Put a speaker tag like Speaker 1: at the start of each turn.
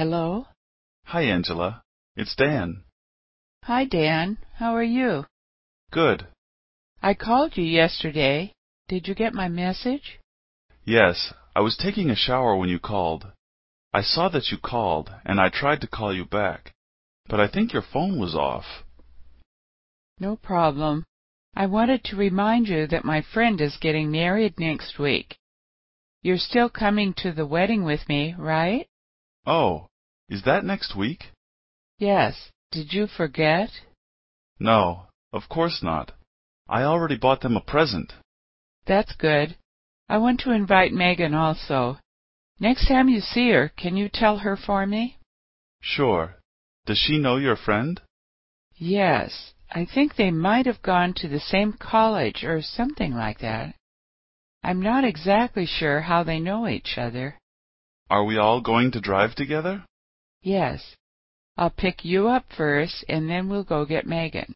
Speaker 1: Hello?
Speaker 2: Hi, Angela. It's Dan.
Speaker 1: Hi, Dan. How are you?
Speaker 2: Good.
Speaker 1: I called you yesterday. Did you get my message?
Speaker 2: Yes. I was taking a shower when you called. I saw that you called, and I tried to call you back, but I think your phone was off.
Speaker 1: No problem. I wanted to remind you that my friend is getting married next week. You're still coming to the wedding with me, right?
Speaker 2: Oh, is that next week?"
Speaker 1: "Yes. Did you forget?"
Speaker 2: "No, of course not. I already bought them a present."
Speaker 1: "That's good. I want to invite Megan also. Next time you see her can you tell her for me?"
Speaker 2: "Sure. Does she know your friend?"
Speaker 1: "Yes. I think they might have gone to the same college or something like that. I'm not exactly sure how they know each other."
Speaker 2: "Are we all going to drive together?"
Speaker 1: Yes. I'll pick you up first, and then we'll go get Megan.